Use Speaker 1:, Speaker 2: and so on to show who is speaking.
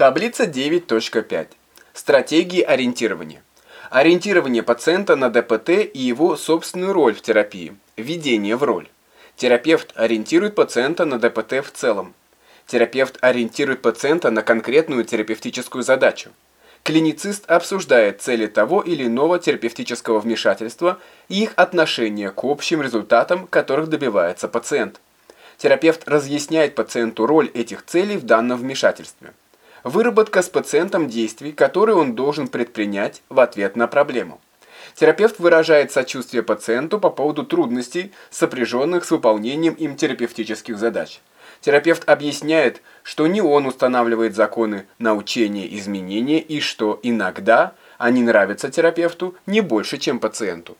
Speaker 1: Таблица 9.5. Стратегии ориентирования. Ориентирование пациента на ДПТ и его собственную роль в терапии. Введение в роль. Терапевт ориентирует пациента на ДПТ в целом. Терапевт ориентирует пациента на конкретную терапевтическую задачу. Клиницист обсуждает цели того или иного терапевтического вмешательства и их отношение к общим результатам, которых добивается пациент. Терапевт разъясняет пациенту роль этих целей в данном вмешательстве. Выработка с пациентом действий, которые он должен предпринять в ответ на проблему. Терапевт выражает сочувствие пациенту по поводу трудностей, сопряженных с выполнением им терапевтических задач. Терапевт объясняет, что не он устанавливает законы научения изменения и что иногда они нравятся терапевту не больше, чем пациенту.